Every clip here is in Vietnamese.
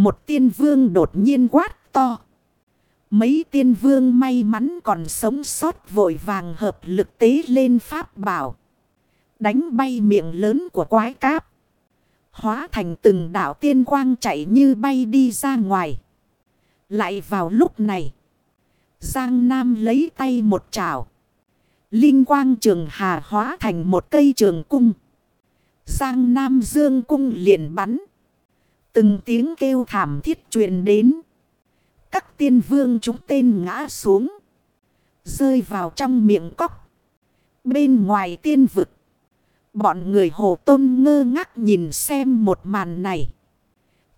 Một tiên vương đột nhiên quát to. Mấy tiên vương may mắn còn sống sót vội vàng hợp lực tế lên pháp bảo. Đánh bay miệng lớn của quái cáp. Hóa thành từng đảo tiên quang chạy như bay đi ra ngoài. Lại vào lúc này. Giang Nam lấy tay một chảo. Linh quang trường hà hóa thành một cây trường cung. Giang Nam dương cung liền bắn. Từng tiếng kêu thảm thiết truyền đến. Các tiên vương chúng tên ngã xuống. Rơi vào trong miệng cốc. Bên ngoài tiên vực. Bọn người hồ tôn ngơ ngác nhìn xem một màn này.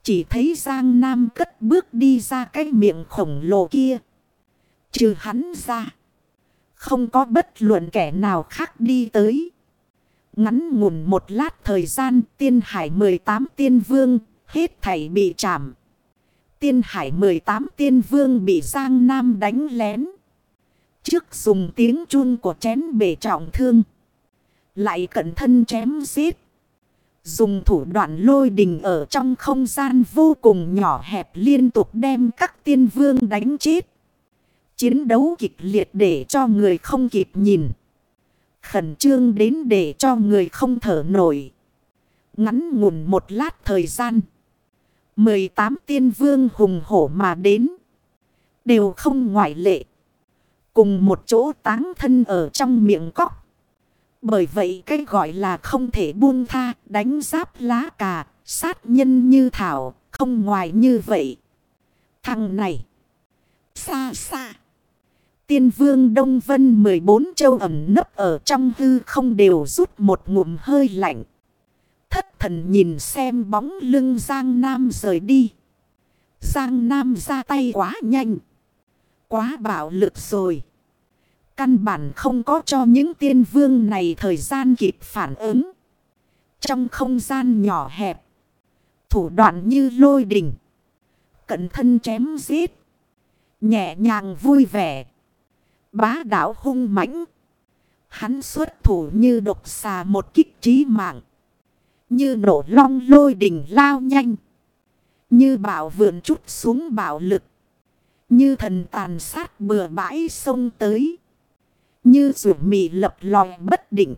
Chỉ thấy Giang Nam cất bước đi ra cái miệng khổng lồ kia. Trừ hắn ra. Không có bất luận kẻ nào khác đi tới. Ngắn ngủn một lát thời gian, tiên hải 18 tiên vương hết thảy bị chạm. Tiên hải 18 tiên vương bị Giang Nam đánh lén. Trước dùng tiếng chun của chén bể trọng thương. Lại cẩn thân chém giết. Dùng thủ đoạn lôi đình ở trong không gian vô cùng nhỏ hẹp liên tục đem các tiên vương đánh chết. Chiến đấu kịch liệt để cho người không kịp nhìn. Khẩn trương đến để cho người không thở nổi. Ngắn ngủn một lát thời gian. 18 tiên vương hùng hổ mà đến. Đều không ngoại lệ. Cùng một chỗ táng thân ở trong miệng cóc. Bởi vậy cái gọi là không thể buông tha, đánh giáp lá cà, sát nhân như thảo, không ngoài như vậy. Thằng này, xa xa. Tiên vương Đông Vân 14 châu ẩm nấp ở trong hư không đều rút một ngụm hơi lạnh. Thần nhìn xem bóng lưng Giang Nam rời đi. Giang Nam ra tay quá nhanh. Quá bạo lực rồi. Căn bản không có cho những tiên vương này thời gian kịp phản ứng. Trong không gian nhỏ hẹp. Thủ đoạn như lôi đỉnh. Cận thân chém giết. Nhẹ nhàng vui vẻ. Bá đạo hung mãnh. Hắn xuất thủ như độc xà một kích trí mạng. Như nổ long lôi đỉnh lao nhanh. Như bảo vượn chút xuống bảo lực. Như thần tàn sát bừa bãi sông tới. Như rủ mị lập lòi bất định.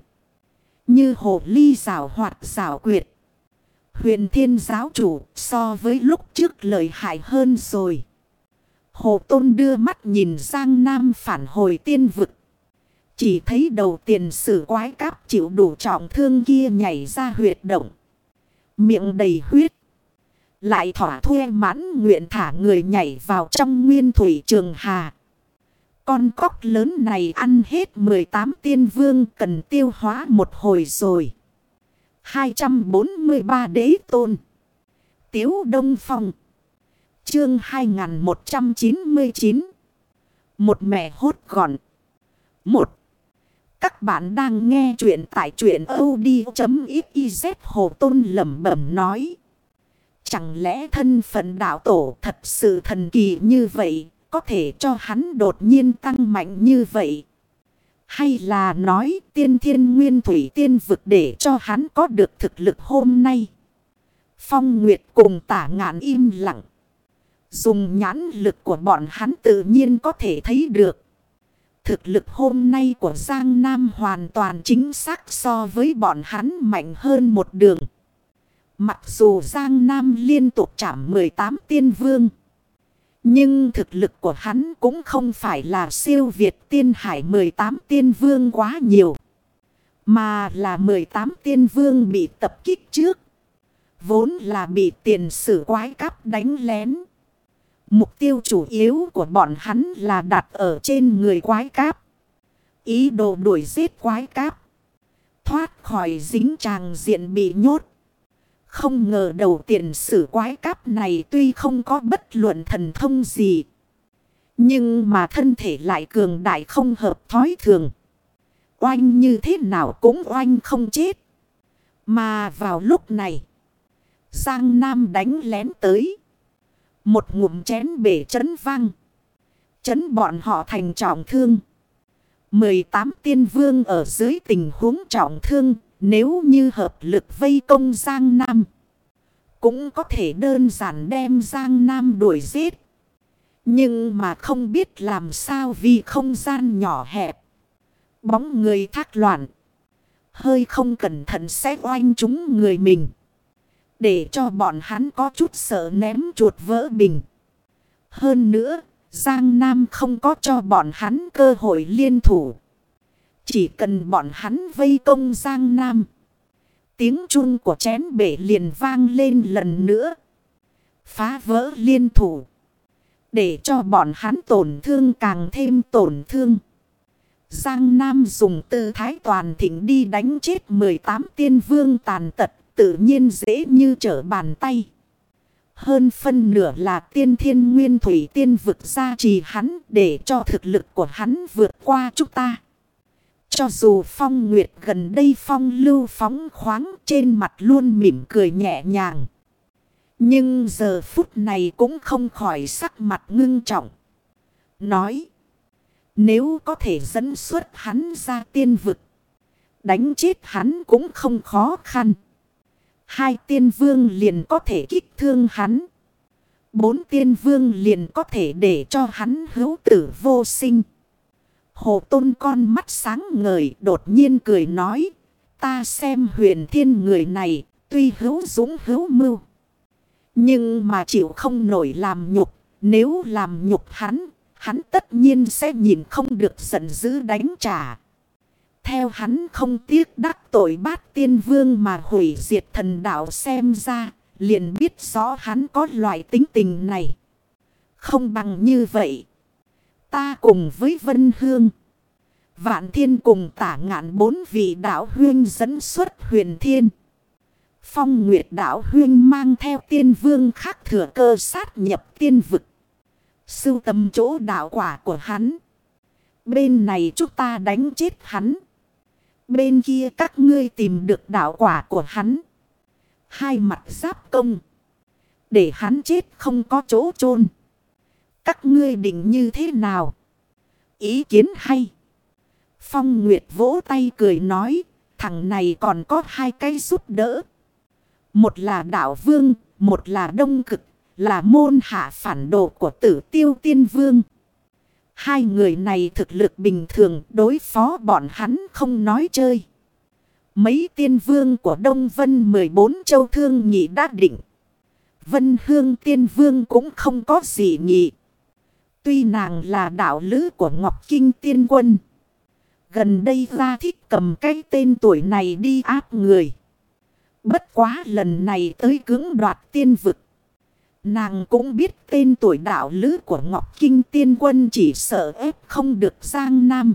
Như hồ ly rào hoạt rào quyệt. Huyền thiên giáo chủ so với lúc trước lợi hại hơn rồi. Hồ Tôn đưa mắt nhìn Giang Nam phản hồi tiên vực. Chỉ thấy đầu tiền sử quái cáp chịu đủ trọng thương kia nhảy ra huyệt động. Miệng đầy huyết. Lại thỏa thuê mãn nguyện thả người nhảy vào trong nguyên thủy trường hà. Con cóc lớn này ăn hết 18 tiên vương cần tiêu hóa một hồi rồi. 243 đế tôn. Tiếu Đông Phong. Chương 2199. Một mẹ hốt gọn. Một. Các bạn đang nghe chuyện tại chuyện od.xyz Hồ Tôn lẩm bẩm nói. Chẳng lẽ thân phận đạo tổ thật sự thần kỳ như vậy, có thể cho hắn đột nhiên tăng mạnh như vậy? Hay là nói tiên thiên nguyên thủy tiên vực để cho hắn có được thực lực hôm nay? Phong Nguyệt cùng tả ngạn im lặng. Dùng nhãn lực của bọn hắn tự nhiên có thể thấy được. Thực lực hôm nay của Giang Nam hoàn toàn chính xác so với bọn hắn mạnh hơn một đường. Mặc dù Giang Nam liên tục chạm 18 tiên vương. Nhưng thực lực của hắn cũng không phải là siêu việt tiên hải 18 tiên vương quá nhiều. Mà là 18 tiên vương bị tập kích trước. Vốn là bị tiền sử quái cắp đánh lén. Mục tiêu chủ yếu của bọn hắn là đặt ở trên người quái cáp. Ý đồ đuổi giết quái cáp. Thoát khỏi dính tràng diện bị nhốt. Không ngờ đầu tiện sử quái cáp này tuy không có bất luận thần thông gì. Nhưng mà thân thể lại cường đại không hợp thói thường. Oanh như thế nào cũng oanh không chết. Mà vào lúc này. Giang Nam đánh lén tới. Một ngụm chén bể chấn vang. Chấn bọn họ thành trọng thương. 18 tiên vương ở dưới tình huống trọng thương. Nếu như hợp lực vây công Giang Nam. cũng có thể đơn giản đem Giang Nam đuổi giết. Nhưng mà không biết làm sao vì không gian nhỏ hẹp. Bóng người thác loạn. Hơi không cẩn thận sẽ oanh chúng người mình. Để cho bọn hắn có chút sợ ném chuột vỡ bình. Hơn nữa, Giang Nam không có cho bọn hắn cơ hội liên thủ. Chỉ cần bọn hắn vây công Giang Nam. Tiếng chun của chén bể liền vang lên lần nữa. Phá vỡ liên thủ. Để cho bọn hắn tổn thương càng thêm tổn thương. Giang Nam dùng tư thái toàn thịnh đi đánh chết 18 tiên vương tàn tật tự nhiên dễ như trở bàn tay. Hơn phân nửa là tiên thiên nguyên thủy tiên vực ra trì hắn để cho thực lực của hắn vượt qua chúng ta. Cho dù phong nguyệt gần đây phong lưu phóng khoáng trên mặt luôn mỉm cười nhẹ nhàng. Nhưng giờ phút này cũng không khỏi sắc mặt ngưng trọng. Nói. Nếu có thể dẫn xuất hắn ra tiên vực. Đánh chết hắn cũng không khó khăn. Hai tiên vương liền có thể kích thương hắn. Bốn tiên vương liền có thể để cho hắn hữu tử vô sinh. Hồ tôn con mắt sáng ngời đột nhiên cười nói. Ta xem huyền thiên người này tuy hữu dũng hữu mưu. Nhưng mà chịu không nổi làm nhục. Nếu làm nhục hắn, hắn tất nhiên sẽ nhìn không được giận dữ đánh trả. Theo hắn không tiếc đắc tội bát tiên vương mà hủy diệt thần đạo xem ra, liền biết rõ hắn có loại tính tình này. Không bằng như vậy. Ta cùng với Vân Hương. Vạn thiên cùng tả ngạn bốn vị đạo huyên dẫn xuất huyền thiên. Phong Nguyệt đạo huyên mang theo tiên vương khác thừa cơ sát nhập tiên vực. Sưu tầm chỗ đạo quả của hắn. Bên này chúng ta đánh chết hắn. Bên kia các ngươi tìm được đạo quả của hắn. Hai mặt giáp công. Để hắn chết không có chỗ chôn Các ngươi định như thế nào? Ý kiến hay. Phong Nguyệt vỗ tay cười nói. Thằng này còn có hai cái giúp đỡ. Một là đạo vương, một là đông cực, là môn hạ phản đồ của tử tiêu tiên vương. Hai người này thực lực bình thường, đối phó bọn hắn không nói chơi. Mấy tiên vương của Đông Vân 14 châu thương nhị đã định. Vân Hương tiên vương cũng không có gì nhị. Tuy nàng là đạo lữ của Ngọc Kinh tiên quân. Gần đây ra thích cầm cái tên tuổi này đi áp người. Bất quá lần này tới cưỡng đoạt tiên vực. Nàng cũng biết tên tuổi đạo lữ của Ngọc Kinh Tiên Quân chỉ sợ ép không được Giang Nam.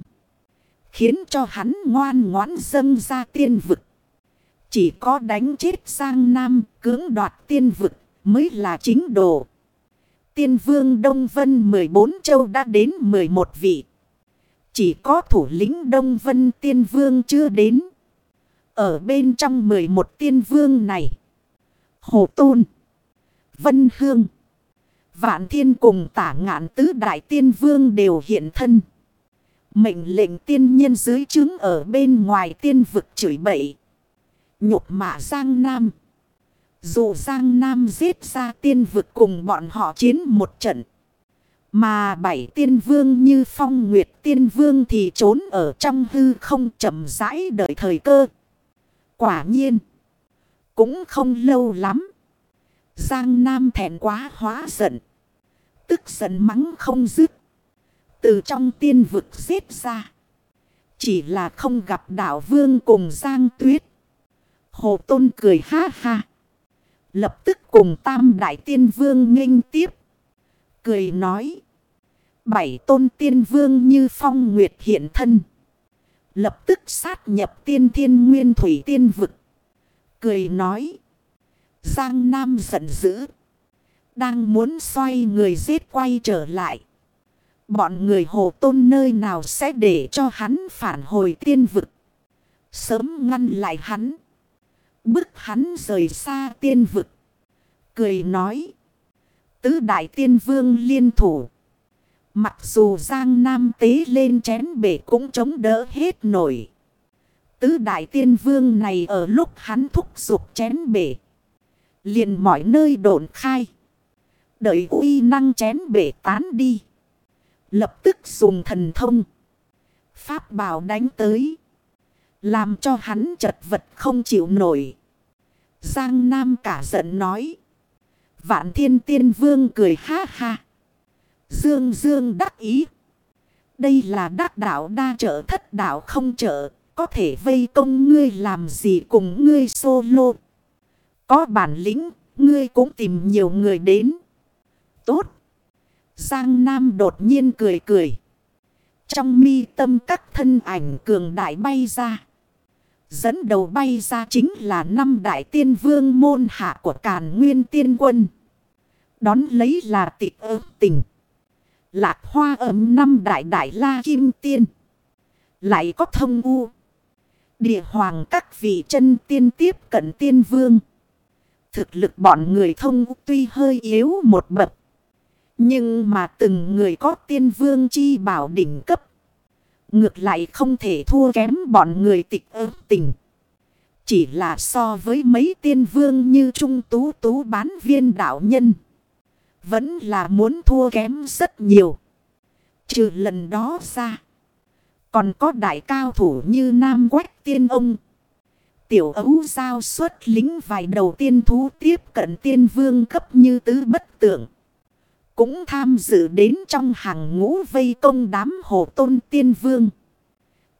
Khiến cho hắn ngoan ngoãn dâng ra tiên vực. Chỉ có đánh chết Giang Nam, cưỡng đoạt tiên vực, mới là chính đồ. Tiên vương Đông Vân 14 châu đã đến 11 vị. Chỉ có thủ lĩnh Đông Vân tiên vương chưa đến. Ở bên trong 11 tiên vương này. Hồ Tôn. Vân Hương. Vạn thiên cùng tả ngạn tứ đại tiên vương đều hiện thân. Mệnh lệnh tiên nhân dưới chứng ở bên ngoài tiên vực chửi bậy. Nhục mạ Giang Nam. Dù Giang Nam giết ra tiên vực cùng bọn họ chiến một trận. Mà bảy tiên vương như phong nguyệt tiên vương thì trốn ở trong hư không chậm rãi đợi thời cơ. Quả nhiên. Cũng không lâu lắm. Giang Nam thẹn quá hóa giận. Tức giận mắng không dứt. Từ trong tiên vực giết ra. Chỉ là không gặp đạo vương cùng Giang Tuyết. Hồ Tôn cười ha ha. Lập tức cùng tam đại tiên vương nghênh tiếp. Cười nói. Bảy tôn tiên vương như phong nguyệt hiện thân. Lập tức sát nhập tiên thiên nguyên thủy tiên vực. Cười nói. Giang Nam giận dữ. Đang muốn xoay người giết quay trở lại. Bọn người hồ tôn nơi nào sẽ để cho hắn phản hồi tiên vực. Sớm ngăn lại hắn. Bức hắn rời xa tiên vực. Cười nói. Tứ đại tiên vương liên thủ. Mặc dù Giang Nam tế lên chén bể cũng chống đỡ hết nổi. Tứ đại tiên vương này ở lúc hắn thúc giục chén bể Liền mọi nơi độn khai. Đợi uy năng chén bể tán đi. Lập tức dùng thần thông. Pháp bảo đánh tới. Làm cho hắn chật vật không chịu nổi. Giang Nam cả giận nói. Vạn thiên tiên vương cười ha ha. Dương Dương đắc ý. Đây là đắc đạo đa trợ thất đạo không trợ. Có thể vây công ngươi làm gì cùng ngươi solo. Có bản lĩnh, ngươi cũng tìm nhiều người đến. Tốt. Giang Nam đột nhiên cười cười. Trong mi tâm các thân ảnh cường đại bay ra. Dẫn đầu bay ra chính là năm đại tiên vương môn hạ của Càn Nguyên Tiên Quân. Đón lấy là tịch ớt tình. Lạc hoa ấm năm đại đại la kim tiên. Lại có thông u. Địa hoàng các vị chân tiên tiếp cận tiên vương. Thực lực bọn người thông tuy hơi yếu một bậc. Nhưng mà từng người có tiên vương chi bảo đỉnh cấp. Ngược lại không thể thua kém bọn người tịch ớt tình. Chỉ là so với mấy tiên vương như Trung Tú Tú bán viên đạo nhân. Vẫn là muốn thua kém rất nhiều. Trừ lần đó ra. Còn có đại cao thủ như Nam Quách Tiên Ông. Tiểu ấu giao xuất lính vài đầu tiên thú tiếp cận tiên vương cấp như tứ bất tượng. Cũng tham dự đến trong hàng ngũ vây công đám hồ tôn tiên vương.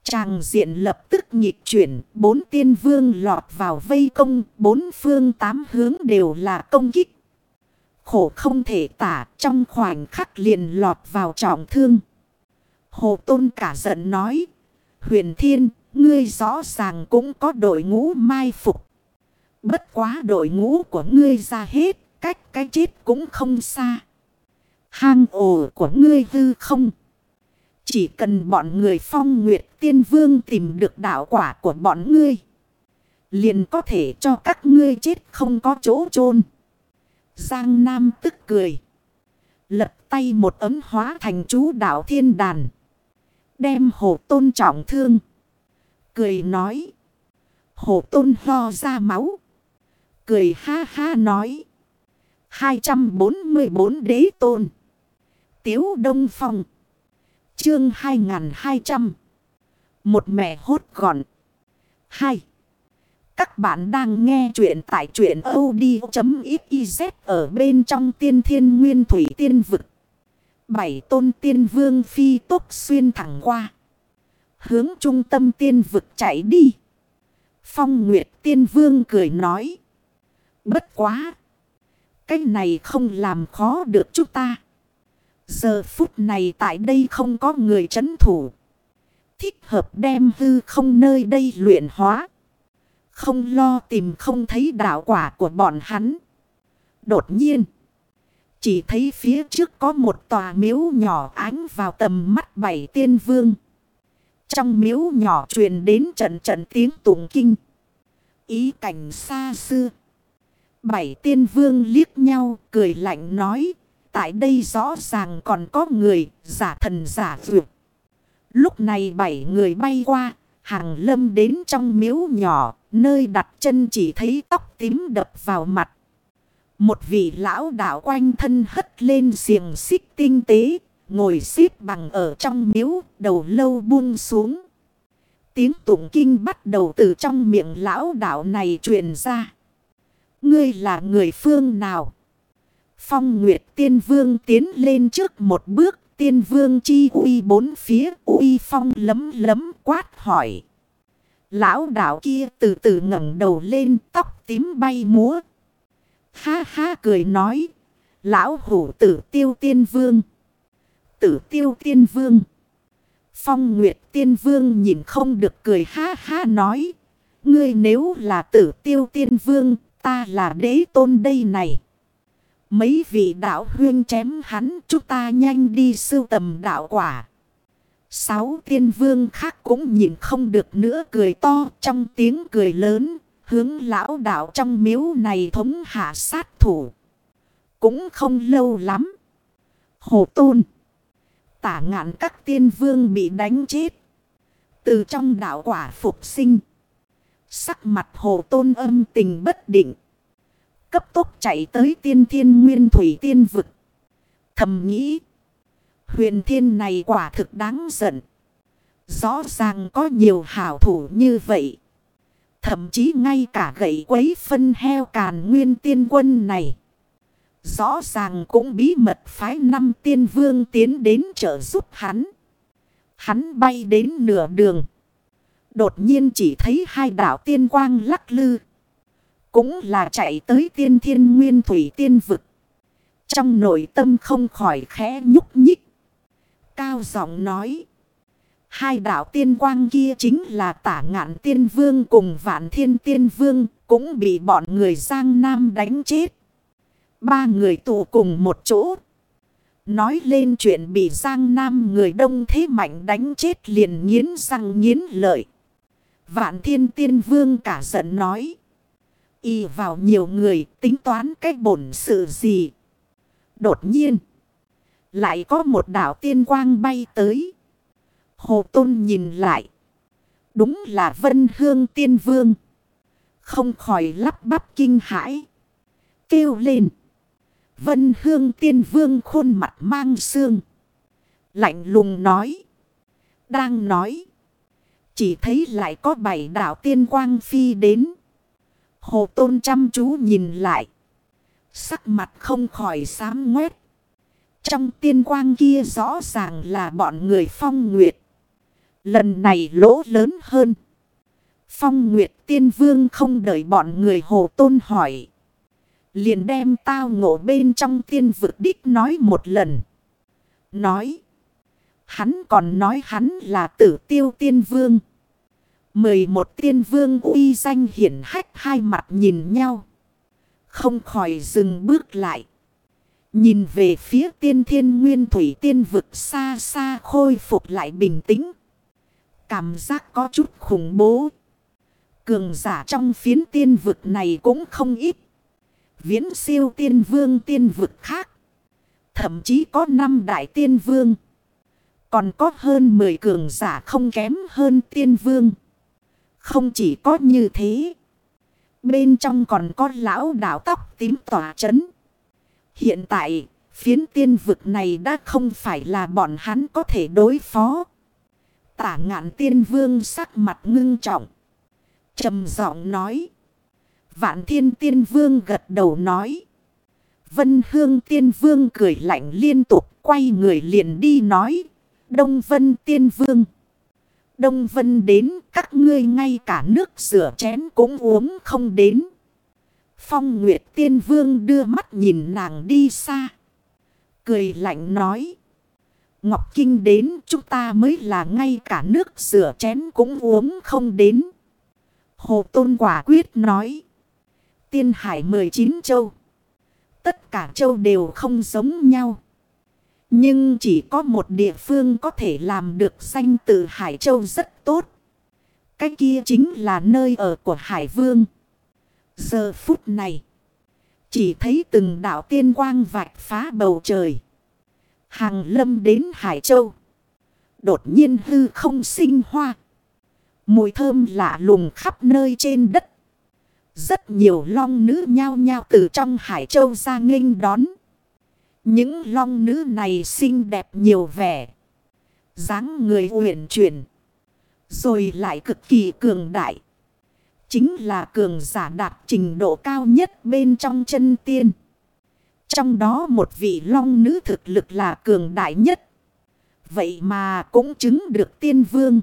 Tràng diện lập tức nhịp chuyển, bốn tiên vương lọt vào vây công, bốn phương tám hướng đều là công kích. Khổ không thể tả, trong khoảnh khắc liền lọt vào trọng thương. Hồ Tôn cả giận nói, huyền thiên, ngươi rõ ràng cũng có đội ngũ mai phục. Bất quá đội ngũ của ngươi ra hết, cách cái chết cũng không xa. Hang ổ của ngươi hư không. Chỉ cần bọn người phong nguyệt tiên vương tìm được đạo quả của bọn ngươi. Liền có thể cho các ngươi chết không có chỗ chôn Giang Nam tức cười. Lật tay một ấm hóa thành chú đạo thiên đàn. Đem hồ tôn trọng thương. Cười nói. Hồ tôn ho ra máu. Cười ha ha nói. 244 đế tôn. Tiếu Đông Phong. Chương 2200. Một mẹ hốt gọn. 2. Các bạn đang nghe chuyện tại chuyện od.xyz ở bên trong tiên thiên nguyên thủy tiên vực. Bảy tôn tiên vương phi tốc xuyên thẳng qua. Hướng trung tâm tiên vực chạy đi. Phong Nguyệt tiên vương cười nói. Bất quá. Cái này không làm khó được chúng ta. Giờ phút này tại đây không có người chấn thủ. Thích hợp đem hư không nơi đây luyện hóa. Không lo tìm không thấy đạo quả của bọn hắn. Đột nhiên. Chỉ thấy phía trước có một tòa miếu nhỏ ánh vào tầm mắt bảy tiên vương. Trong miếu nhỏ truyền đến trận trận tiếng tụng kinh. Ý cảnh xa xưa. Bảy tiên vương liếc nhau, cười lạnh nói. Tại đây rõ ràng còn có người, giả thần giả vượt. Lúc này bảy người bay qua. Hàng lâm đến trong miếu nhỏ. Nơi đặt chân chỉ thấy tóc tím đập vào mặt. Một vị lão đạo quanh thân hất lên xiềng xích tinh tế. Ngồi xếp bằng ở trong miếu. Đầu lâu buông xuống. Tiếng tụng kinh bắt đầu từ trong miệng lão đạo này truyền ra. Ngươi là người phương nào? Phong Nguyệt Tiên Vương tiến lên trước một bước. Tiên Vương chi uy bốn phía, uy phong lấm lấm quát hỏi. Lão đạo kia từ từ ngẩng đầu lên, tóc tím bay múa. Ha ha cười nói. Lão hủ tử tiêu tiên vương. Tử tiêu tiên vương. Phong Nguyệt tiên vương nhìn không được cười ha ha nói. Ngươi nếu là tử tiêu tiên vương, ta là đế tôn đây này. Mấy vị đạo huyên chém hắn, chúng ta nhanh đi sưu tầm đạo quả. Sáu tiên vương khác cũng nhìn không được nữa, cười to, trong tiếng cười lớn. Hướng lão đạo trong miếu này thống hạ sát thủ. Cũng không lâu lắm. Hồ tôn. Tả ngạn các tiên vương bị đánh chết. Từ trong đạo quả phục sinh. Sắc mặt hồ tôn âm tình bất định. Cấp tốc chạy tới tiên thiên nguyên thủy tiên vực. Thầm nghĩ. Huyền thiên này quả thực đáng giận. Rõ ràng có nhiều hảo thủ như vậy. Thậm chí ngay cả gậy quấy phân heo càn nguyên tiên quân này. Rõ ràng cũng bí mật phái năm tiên vương tiến đến trợ giúp hắn. Hắn bay đến nửa đường. Đột nhiên chỉ thấy hai đảo tiên quang lắc lư. Cũng là chạy tới tiên thiên nguyên thủy tiên vực. Trong nội tâm không khỏi khẽ nhúc nhích. Cao giọng nói. Hai đạo tiên quang kia chính là tả ngạn tiên vương cùng vạn thiên tiên vương. Cũng bị bọn người Giang Nam đánh chết. Ba người tụ cùng một chỗ. Nói lên chuyện bị Giang Nam người đông thế mạnh đánh chết liền nghiến răng nghiến lợi. Vạn thiên tiên vương cả giận nói. Y vào nhiều người tính toán cách bổn sự gì. Đột nhiên. Lại có một đảo tiên quang bay tới. Hồ Tôn nhìn lại. Đúng là Vân Hương Tiên Vương. Không khỏi lắp bắp kinh hãi. Kêu lên. Vân Hương Tiên Vương khuôn mặt mang xương. Lạnh lùng nói. Đang nói. Chỉ thấy lại có bảy đảo tiên quang phi đến. Hồ Tôn chăm chú nhìn lại. Sắc mặt không khỏi xám ngoét. Trong tiên quang kia rõ ràng là bọn người phong nguyệt. Lần này lỗ lớn hơn. Phong nguyệt tiên vương không đợi bọn người hồ tôn hỏi. Liền đem tao ngộ bên trong tiên vực đích nói một lần. Nói. Hắn còn nói hắn là tử tiêu tiên vương. Mười một tiên vương uy danh hiển hách hai mặt nhìn nhau. Không khỏi dừng bước lại. Nhìn về phía tiên thiên nguyên thủy tiên vực xa xa khôi phục lại bình tĩnh. Cảm giác có chút khủng bố. Cường giả trong phiến tiên vực này cũng không ít. Viễn siêu tiên vương tiên vực khác. Thậm chí có năm đại tiên vương. Còn có hơn 10 cường giả không kém hơn tiên vương. Không chỉ có như thế. Bên trong còn có lão đảo tóc tím tỏa chấn. Hiện tại, phiến tiên vực này đã không phải là bọn hắn có thể đối phó. Tả ngạn tiên vương sắc mặt ngưng trọng. trầm giọng nói. Vạn thiên tiên vương gật đầu nói. Vân hương tiên vương cười lạnh liên tục, quay người liền đi nói. Đông vân tiên vương. Đông vân đến, các ngươi ngay cả nước rửa chén cũng uống không đến. Phong Nguyệt Tiên Vương đưa mắt nhìn nàng đi xa. Cười lạnh nói. Ngọc Kinh đến, chúng ta mới là ngay cả nước rửa chén cũng uống không đến. Hồ Tôn quả quyết nói. Tiên hải 19 châu. Tất cả châu đều không giống nhau. Nhưng chỉ có một địa phương có thể làm được danh từ Hải Châu rất tốt. Cái kia chính là nơi ở của Hải Vương. Giờ phút này. Chỉ thấy từng đảo tiên quang vạch phá bầu trời. Hàng lâm đến Hải Châu. Đột nhiên hư không sinh hoa. Mùi thơm lạ lùng khắp nơi trên đất. Rất nhiều long nữ nhao nhao từ trong Hải Châu ra nghênh đón. Những long nữ này xinh đẹp nhiều vẻ. dáng người uyển chuyển. Rồi lại cực kỳ cường đại. Chính là cường giả đạt trình độ cao nhất bên trong chân tiên. Trong đó một vị long nữ thực lực là cường đại nhất. Vậy mà cũng chứng được tiên vương.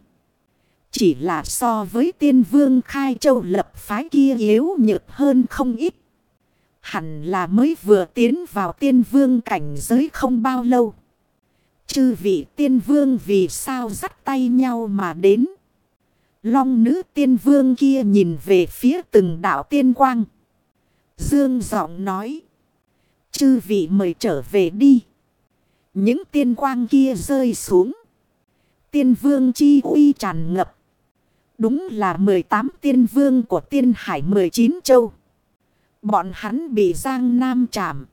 Chỉ là so với tiên vương khai châu lập phái kia yếu nhược hơn không ít. Hẳn là mới vừa tiến vào tiên vương cảnh giới không bao lâu. Chư vị tiên vương vì sao dắt tay nhau mà đến. Long nữ tiên vương kia nhìn về phía từng đảo tiên quang. Dương giọng nói. Chư vị mời trở về đi. Những tiên quang kia rơi xuống. Tiên vương chi uy tràn ngập. Đúng là 18 tiên vương của tiên hải 19 châu. Bọn hắn bị Giang Nam chạm.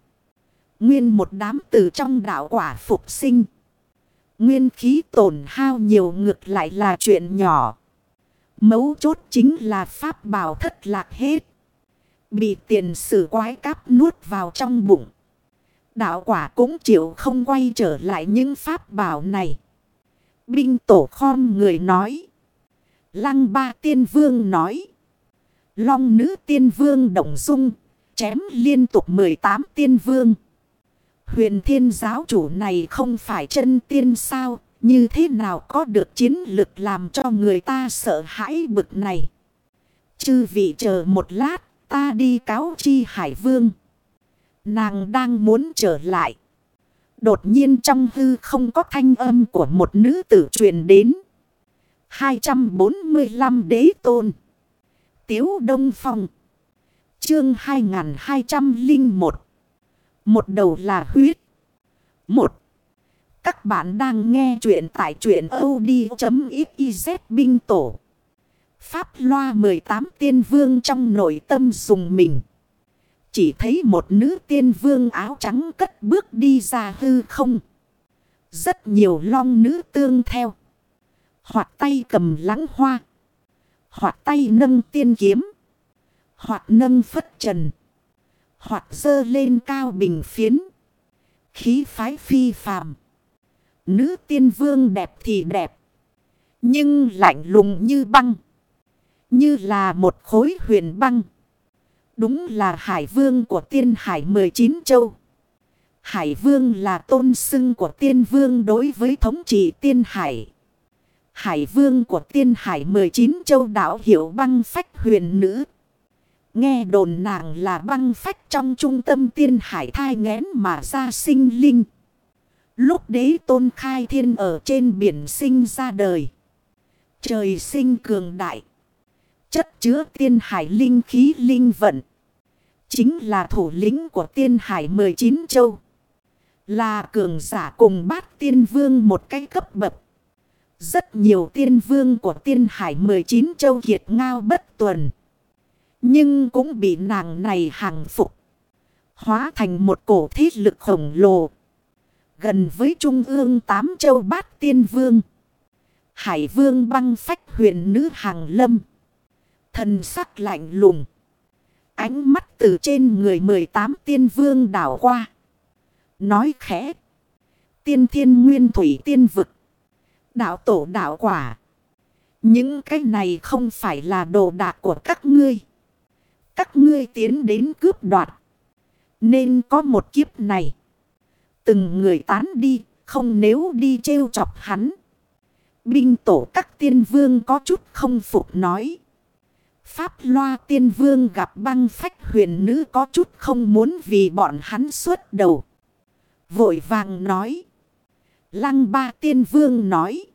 Nguyên một đám từ trong đảo quả phục sinh. Nguyên khí tổn hao nhiều ngược lại là chuyện nhỏ. Mấu chốt chính là pháp bảo thất lạc hết. Bị tiền sử quái cáp nuốt vào trong bụng. Đạo quả cũng chịu không quay trở lại những pháp bảo này. Binh tổ khom người nói. Lăng ba tiên vương nói. Long nữ tiên vương động dung. Chém liên tục 18 tiên vương. Huyền thiên giáo chủ này không phải chân tiên sao. Như thế nào có được chiến lực làm cho người ta sợ hãi bực này. Chư vị chờ một lát. Ta đi cáo chi hải vương. Nàng đang muốn trở lại. Đột nhiên trong hư không có thanh âm của một nữ tử truyền đến. 245 đế tôn. Tiếu Đông Phong. Chương 2201. Một đầu là huyết. Một. Các bạn đang nghe chuyện tại chuyện od.xyz binh tổ. Pháp loa 18 tiên vương trong nội tâm dùng mình. Chỉ thấy một nữ tiên vương áo trắng cất bước đi ra hư không. Rất nhiều long nữ tương theo. Hoặc tay cầm lắng hoa. Hoặc tay nâng tiên kiếm. Hoặc nâng phất trần. Hoặc dơ lên cao bình phiến. Khí phái phi phàm. Nữ tiên vương đẹp thì đẹp. Nhưng lạnh lùng như băng. Như là một khối huyền băng. Đúng là hải vương của tiên hải 19 châu. Hải vương là tôn xưng của tiên vương đối với thống trị tiên hải. Hải vương của tiên hải 19 châu đảo hiệu băng phách huyền nữ. Nghe đồn nàng là băng phách trong trung tâm tiên hải thai nghén mà ra sinh linh. Lúc đế tôn khai thiên ở trên biển sinh ra đời. Trời sinh cường đại. Chất chứa tiên hải linh khí linh vận. Chính là thủ lĩnh của tiên hải 19 châu. Là cường giả cùng bát tiên vương một cái cấp bậc. Rất nhiều tiên vương của tiên hải 19 châu kiệt ngao bất tuần. Nhưng cũng bị nàng này hàng phục. Hóa thành một cổ thiết lực khổng lồ. Gần với trung ương tám châu bát tiên vương. Hải vương băng phách huyền nữ hàng lâm. Thần sắc lạnh lùng. Ánh mắt từ trên người 18 tiên vương đảo qua. Nói khẽ. Tiên thiên nguyên thủy tiên vực. Đạo tổ đạo quả. Những cái này không phải là đồ đạc của các ngươi. Các ngươi tiến đến cướp đoạt. Nên có một kiếp này. Từng người tán đi. Không nếu đi trêu chọc hắn. Binh tổ các tiên vương có chút không phục nói. Pháp loa tiên vương gặp băng phách huyền nữ có chút không muốn vì bọn hắn xuất đầu. Vội vàng nói. Lăng ba tiên vương nói.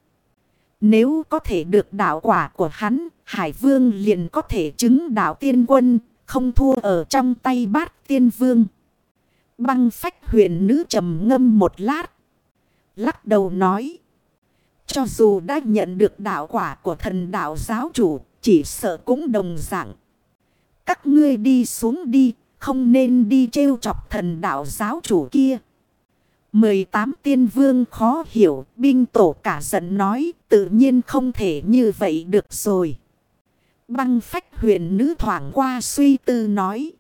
Nếu có thể được đạo quả của hắn, Hải vương liền có thể chứng đạo tiên quân, không thua ở trong tay bát tiên vương. Băng phách huyền nữ trầm ngâm một lát. Lắc đầu nói. Cho dù đã nhận được đạo quả của thần đạo giáo chủ, chỉ sợ cũng đồng dạng. Các ngươi đi xuống đi, không nên đi trêu chọc thần đạo giáo chủ kia. 18 tiên vương khó hiểu, binh tổ cả giận nói, tự nhiên không thể như vậy được rồi. Băng phách huyền nữ thoảng qua suy tư nói.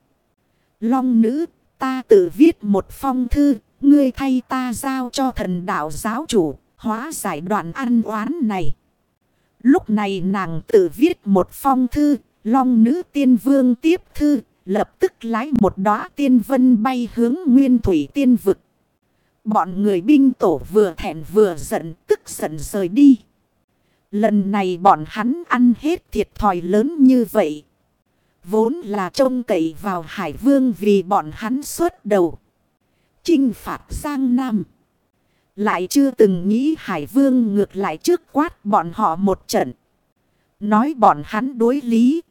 Long nữ, ta tự viết một phong thư, ngươi thay ta giao cho thần đạo giáo chủ, hóa giải đoạn ăn oán này. Lúc này nàng tự viết một phong thư, long nữ tiên vương tiếp thư, lập tức lái một đóa tiên vân bay hướng nguyên thủy tiên vực. Bọn người binh tổ vừa thẹn vừa giận, tức giận rời đi. Lần này bọn hắn ăn hết thiệt thòi lớn như vậy. Vốn là trông cậy vào Hải Vương vì bọn hắn xuất đầu. Chinh phạt Giang Nam. Lại chưa từng nghĩ Hải Vương ngược lại trước quát bọn họ một trận. Nói bọn hắn đối lý.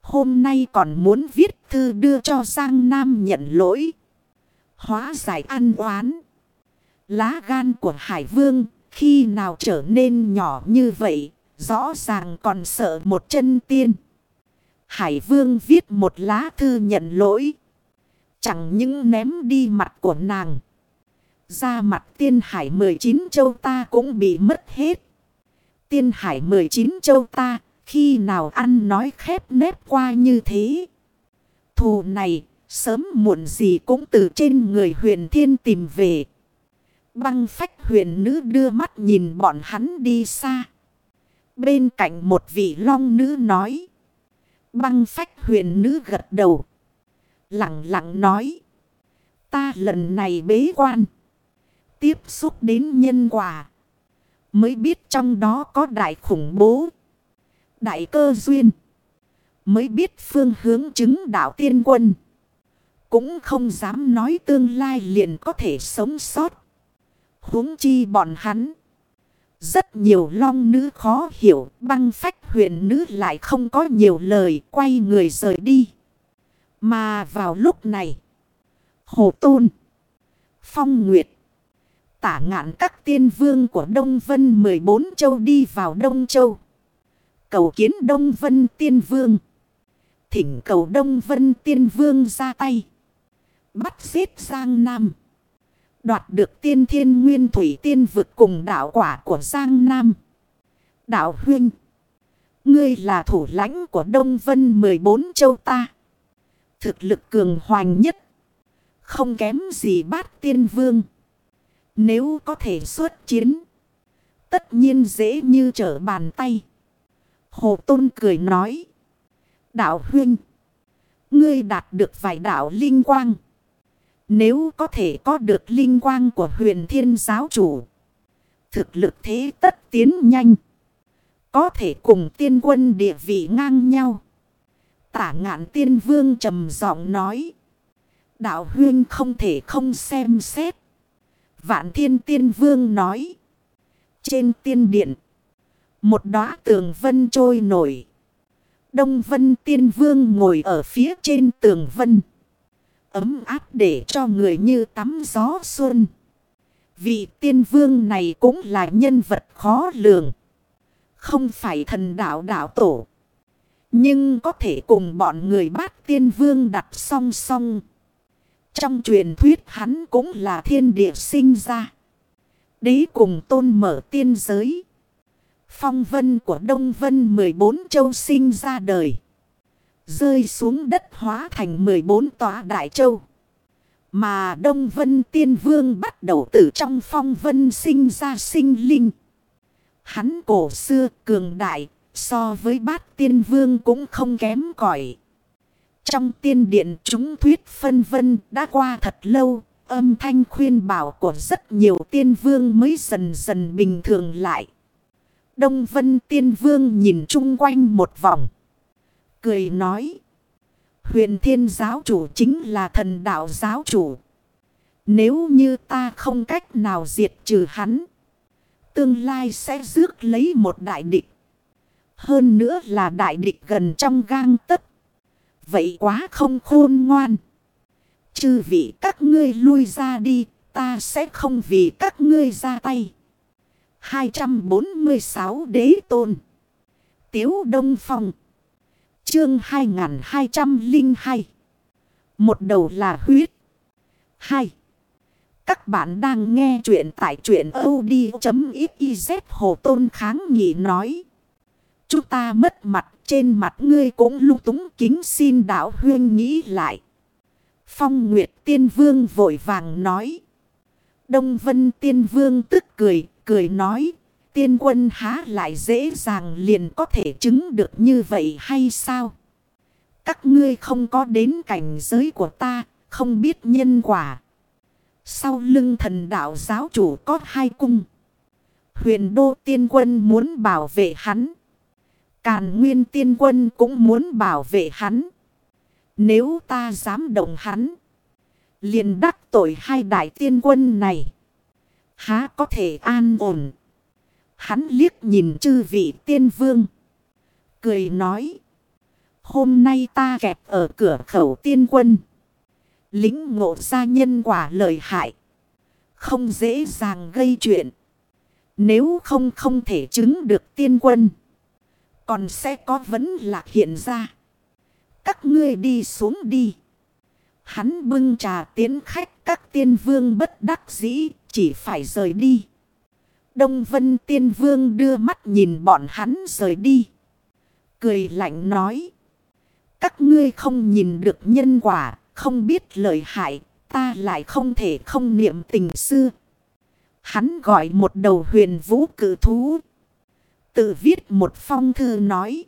Hôm nay còn muốn viết thư đưa cho Giang Nam nhận lỗi. Hóa giải ăn oán. Lá gan của Hải Vương khi nào trở nên nhỏ như vậy. Rõ ràng còn sợ một chân tiên. Hải Vương viết một lá thư nhận lỗi. Chẳng những ném đi mặt của nàng. Ra mặt tiên hải 19 châu ta cũng bị mất hết. Tiên hải 19 châu ta khi nào ăn nói khép nếp qua như thế. thù này, sớm muộn gì cũng từ trên người huyền thiên tìm về. Băng phách huyền nữ đưa mắt nhìn bọn hắn đi xa. Bên cạnh một vị long nữ nói. Băng phách huyền nữ gật đầu. Lặng lặng nói. Ta lần này bế quan. Tiếp xúc đến nhân quả. Mới biết trong đó có đại khủng bố. Đại cơ duyên. Mới biết phương hướng chứng đạo tiên quân. Cũng không dám nói tương lai liền có thể sống sót huống chi bọn hắn. Rất nhiều long nữ khó hiểu. Băng phách huyền nữ lại không có nhiều lời. Quay người rời đi. Mà vào lúc này. Hồ Tôn. Phong Nguyệt. Tả ngạn các tiên vương của Đông Vân 14 châu đi vào Đông Châu. Cầu kiến Đông Vân tiên vương. Thỉnh cầu Đông Vân tiên vương ra tay. Bắt giết Giang Nam. Đoạt được tiên thiên nguyên thủy tiên vực cùng đạo quả của Giang Nam. Đạo huynh. Ngươi là thủ lãnh của Đông Vân 14 châu ta. Thực lực cường hoành nhất. Không kém gì bát tiên vương. Nếu có thể xuất chiến. Tất nhiên dễ như trở bàn tay. Hồ Tôn cười nói. Đạo huynh. Ngươi đạt được vài đạo linh quang. Nếu có thể có được linh quang của huyền thiên giáo chủ. Thực lực thế tất tiến nhanh. Có thể cùng tiên quân địa vị ngang nhau. Tả ngạn tiên vương trầm giọng nói. Đạo huyên không thể không xem xét. Vạn thiên tiên vương nói. Trên tiên điện. Một đóa tường vân trôi nổi. Đông vân tiên vương ngồi ở phía trên tường vân. Ấm áp để cho người như tắm gió xuân. Vị tiên vương này cũng là nhân vật khó lường. Không phải thần đạo đạo tổ. Nhưng có thể cùng bọn người bát tiên vương đặt song song. Trong truyền thuyết hắn cũng là thiên địa sinh ra. Đế cùng tôn mở tiên giới. Phong vân của Đông Vân 14 châu sinh ra đời. Rơi xuống đất hóa thành 14 tòa đại châu. Mà Đông Vân Tiên Vương bắt đầu từ trong phong vân sinh ra sinh linh. Hắn cổ xưa cường đại, so với bát tiên vương cũng không kém cỏi Trong tiên điện chúng thuyết phân vân đã qua thật lâu, âm thanh khuyên bảo của rất nhiều tiên vương mới dần dần bình thường lại. Đông Vân Tiên Vương nhìn chung quanh một vòng. Cười nói. Huyền Thiên Giáo Chủ chính là thần đạo giáo chủ. Nếu như ta không cách nào diệt trừ hắn. Tương lai sẽ rước lấy một đại địch. Hơn nữa là đại địch gần trong gang tất. Vậy quá không khôn ngoan. Chư vị các ngươi lui ra đi. Ta sẽ không vì các ngươi ra tay. 246 đế tôn. Tiếu Đông Phong. Chương 2202. Một đầu là huyết. 2. Các bạn đang nghe chuyện tại chuyện od.xyz Hồ Tôn Kháng Nghị nói. Chúng ta mất mặt trên mặt ngươi cũng lung túng kính xin đạo huyên nghĩ lại. Phong Nguyệt Tiên Vương vội vàng nói. Đông Vân Tiên Vương tức cười cười nói, tiên quân há lại dễ dàng liền có thể chứng được như vậy hay sao? Các ngươi không có đến cảnh giới của ta, không biết nhân quả. Sau lưng thần đạo giáo chủ có hai cung. Huyền đô tiên quân muốn bảo vệ hắn. Càn nguyên tiên quân cũng muốn bảo vệ hắn. Nếu ta dám động hắn. Liền đắc tội hai đại tiên quân này. Há có thể an ổn. Hắn liếc nhìn chư vị tiên vương. Cười nói. Hôm nay ta kẹp ở cửa khẩu tiên quân. Lính ngộ ra nhân quả lợi hại. Không dễ dàng gây chuyện. Nếu không không thể chứng được tiên quân. Còn sẽ có vấn lạc hiện ra. Các ngươi đi xuống đi. Hắn bưng trà tiến khách các tiên vương bất đắc dĩ, chỉ phải rời đi. Đông Vân Tiên Vương đưa mắt nhìn bọn hắn rời đi. Cười lạnh nói. Các ngươi không nhìn được nhân quả, không biết lợi hại, ta lại không thể không niệm tình xưa. Hắn gọi một đầu huyền vũ cử thú. Tự viết một phong thư nói.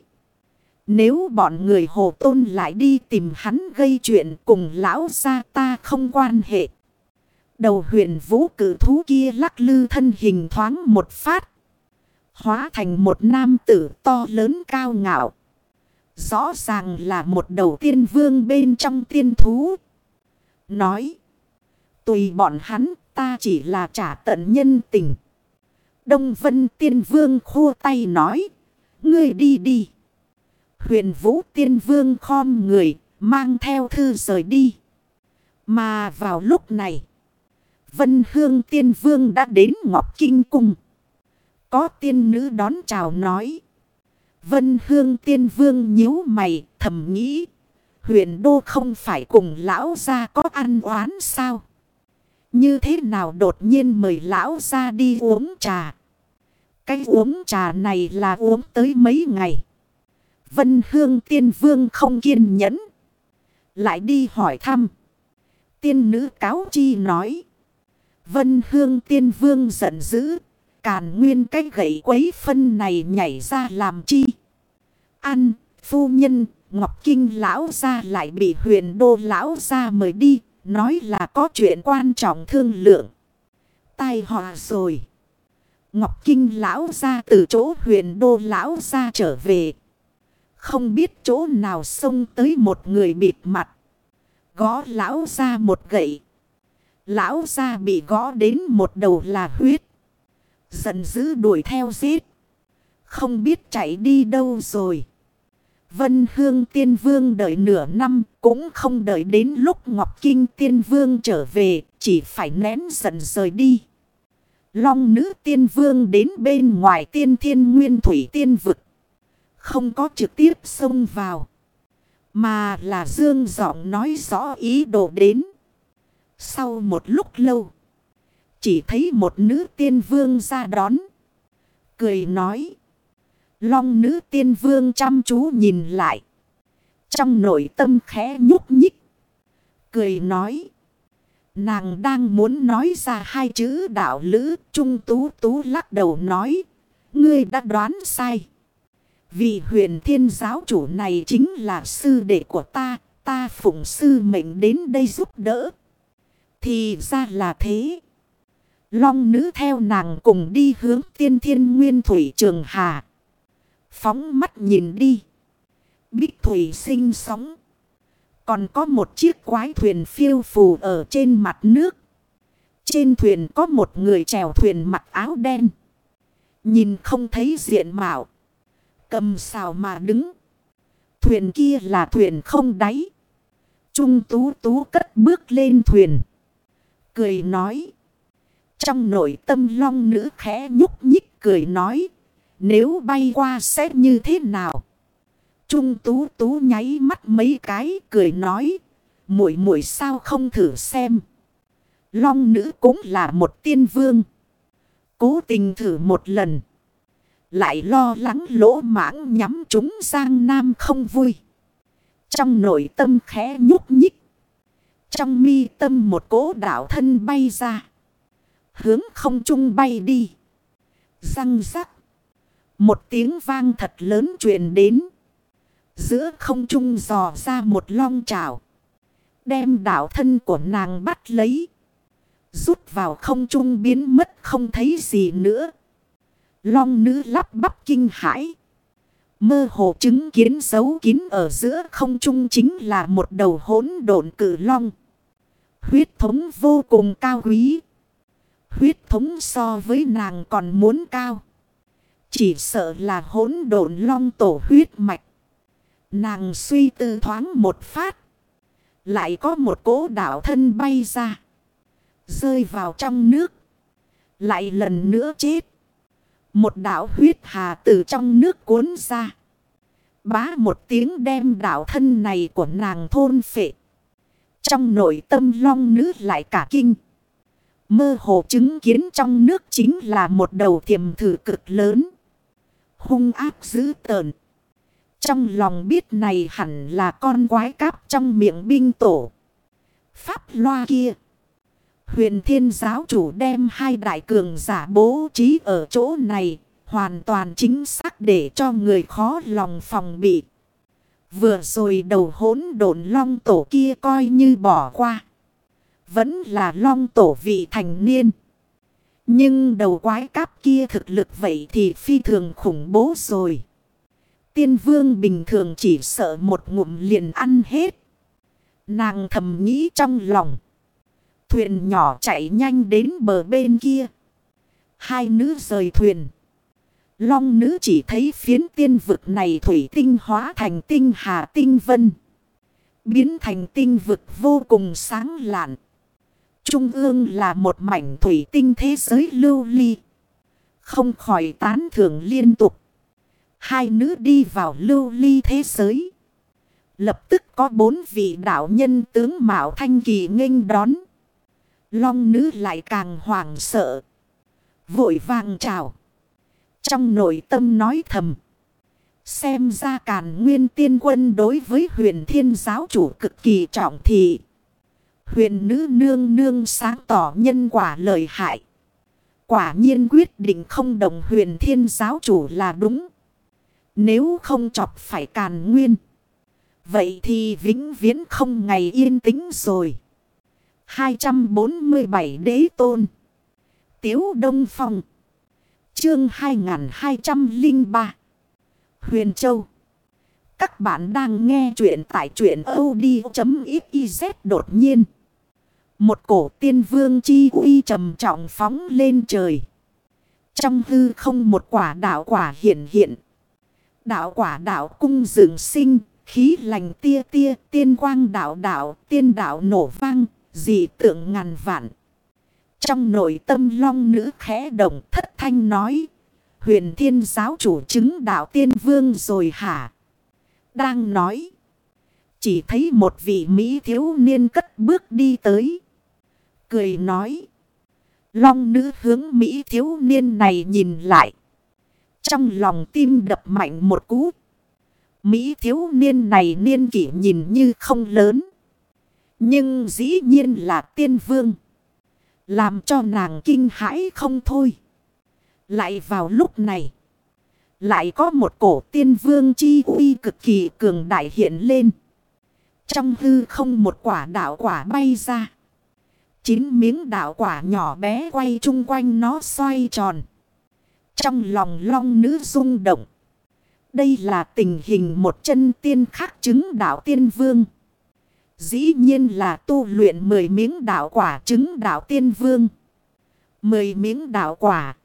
Nếu bọn người hồ tôn lại đi tìm hắn gây chuyện cùng lão gia ta không quan hệ. Đầu huyền vũ cử thú kia lắc lư thân hình thoáng một phát. Hóa thành một nam tử to lớn cao ngạo. Rõ ràng là một đầu tiên vương bên trong tiên thú. Nói. Tùy bọn hắn, ta chỉ là trả tận nhân tình. Đông Vân Tiên Vương khô tay nói. Ngươi đi đi. Huyền Vũ Tiên Vương khom người. Mang theo thư rời đi. Mà vào lúc này. Vân Hương Tiên Vương đã đến Ngọc Kinh Cung. Có tiên nữ đón chào nói. Vân Hương Tiên Vương nhíu mày, thầm nghĩ. Huyền Đô không phải cùng lão ra có ăn oán sao? Như thế nào đột nhiên mời lão ra đi uống trà? Cái uống trà này là uống tới mấy ngày. Vân Hương Tiên Vương không kiên nhẫn. Lại đi hỏi thăm. Tiên nữ cáo chi nói. Vân Hương Tiên Vương giận dữ. Càn nguyên cái gậy quấy phân này nhảy ra làm chi. Ăn, phu nhân, Ngọc Kinh lão ra lại bị huyền đô lão ra mời đi. Nói là có chuyện quan trọng thương lượng. Tai họa rồi. Ngọc Kinh lão ra từ chỗ huyền đô lão ra trở về. Không biết chỗ nào xông tới một người bịt mặt. Gõ lão ra một gậy. Lão ra bị gõ đến một đầu là huyết. Giận dữ đuổi theo giết. Không biết chạy đi đâu rồi. Vân Hương Tiên Vương đợi nửa năm cũng không đợi đến lúc Ngọc Kinh Tiên Vương trở về, chỉ phải nén giận rời đi. Long nữ Tiên Vương đến bên ngoài Tiên Thiên Nguyên Thủy Tiên Vực. Không có trực tiếp xông vào. Mà là Dương giọng nói rõ ý đồ đến. Sau một lúc lâu. Chỉ thấy một nữ tiên vương ra đón. Cười nói. Long nữ tiên vương chăm chú nhìn lại. Trong nội tâm khẽ nhúc nhích. Cười nói. Nàng đang muốn nói ra hai chữ đạo lữ. Trung tú tú lắc đầu nói. Ngươi đã đoán sai. Vì huyền thiên giáo chủ này chính là sư đệ của ta. Ta phụng sư mệnh đến đây giúp đỡ. Thì ra là thế. Long nữ theo nàng cùng đi hướng tiên thiên nguyên thủy trường hà. Phóng mắt nhìn đi. Bích thủy sinh sóng. Còn có một chiếc quái thuyền phiêu phù ở trên mặt nước. Trên thuyền có một người chèo thuyền mặc áo đen. Nhìn không thấy diện mạo. Cầm xào mà đứng. Thuyền kia là thuyền không đáy. Trung tú tú cất bước lên thuyền. Cười nói. Trong nội tâm long nữ khẽ nhúc nhích cười nói. Nếu bay qua sẽ như thế nào? Trung tú tú nháy mắt mấy cái cười nói. Muội muội sao không thử xem. Long nữ cũng là một tiên vương. Cố tình thử một lần. Lại lo lắng lỗ mãng nhắm chúng sang nam không vui. Trong nội tâm khẽ nhúc nhích. Trong mi tâm một cố đảo thân bay ra. Hướng không trung bay đi. Răng rắc. Một tiếng vang thật lớn truyền đến. Giữa không trung dò ra một long trào. Đem đảo thân của nàng bắt lấy. Rút vào không trung biến mất không thấy gì nữa. Long nữ lắp bắp kinh hãi. Mơ hồ chứng kiến dấu kín ở giữa không trung chính là một đầu hỗn độn cử long. Huyết thống vô cùng cao quý. Huyết thống so với nàng còn muốn cao. Chỉ sợ là hỗn độn long tổ huyết mạch. Nàng suy tư thoáng một phát. Lại có một cỗ đảo thân bay ra. Rơi vào trong nước. Lại lần nữa chết. Một đảo huyết hà từ trong nước cuốn ra. Bá một tiếng đem đảo thân này của nàng thôn phệ. Trong nội tâm long nữ lại cả kinh. Mơ hồ chứng kiến trong nước chính là một đầu thiềm thử cực lớn. Hung áp dữ tợn. Trong lòng biết này hẳn là con quái cáp trong miệng binh tổ. Pháp loa kia. Huyền thiên giáo chủ đem hai đại cường giả bố trí ở chỗ này. Hoàn toàn chính xác để cho người khó lòng phòng bị. Vừa rồi đầu hỗn độn long tổ kia coi như bỏ qua. Vẫn là long tổ vị thành niên. Nhưng đầu quái cáp kia thực lực vậy thì phi thường khủng bố rồi. Tiên vương bình thường chỉ sợ một ngụm liền ăn hết. Nàng thầm nghĩ trong lòng. Thuyền nhỏ chạy nhanh đến bờ bên kia. Hai nữ rời thuyền. Long nữ chỉ thấy phiến tiên vực này thủy tinh hóa thành tinh hà tinh vân. Biến thành tinh vực vô cùng sáng lạn. Trung ương là một mảnh thủy tinh thế giới lưu ly. Không khỏi tán thưởng liên tục. Hai nữ đi vào lưu ly thế giới. Lập tức có bốn vị đạo nhân tướng Mạo Thanh Kỳ nghênh đón. Long nữ lại càng hoảng sợ. Vội vàng chào. Trong nội tâm nói thầm. Xem ra càn nguyên tiên quân đối với huyền thiên giáo chủ cực kỳ trọng thị. Huyền nữ nương nương sáng tỏ nhân quả lợi hại. Quả nhiên quyết định không đồng huyền thiên giáo chủ là đúng. Nếu không chọc phải càn nguyên. Vậy thì vĩnh viễn không ngày yên tĩnh rồi. 247 đế tôn. Tiếu Đông Phong. Chương 2203. Huyền Châu. Các bạn đang nghe chuyện tại chuyện od.xyz đột nhiên. Một cổ tiên vương chi uy trầm trọng phóng lên trời. Trong hư không một quả đạo quả hiện hiện. Đạo quả đạo cung dựng sinh, khí lành tia tia, tiên quang đạo đạo, tiên đạo nổ vang, dị tượng ngàn vạn. Trong nội tâm long nữ khẽ động, thất thanh nói. Huyền thiên giáo chủ chứng đạo tiên vương rồi hả? Đang nói. Chỉ thấy một vị Mỹ thiếu niên cất bước đi tới. Cười nói. Long nữ hướng Mỹ thiếu niên này nhìn lại. Trong lòng tim đập mạnh một cú. Mỹ thiếu niên này niên kỷ nhìn như không lớn. Nhưng dĩ nhiên là tiên vương. Làm cho nàng kinh hãi không thôi. Lại vào lúc này. Lại có một cổ tiên vương chi uy cực kỳ cường đại hiện lên. Trong hư không một quả đạo quả bay ra. Chín miếng đạo quả nhỏ bé quay chung quanh nó xoay tròn. Trong lòng long nữ rung động. Đây là tình hình một chân tiên khắc chứng đạo tiên vương. Dĩ nhiên là tu luyện 10 miếng đạo quả chứng đạo tiên vương. 10 miếng đạo quả.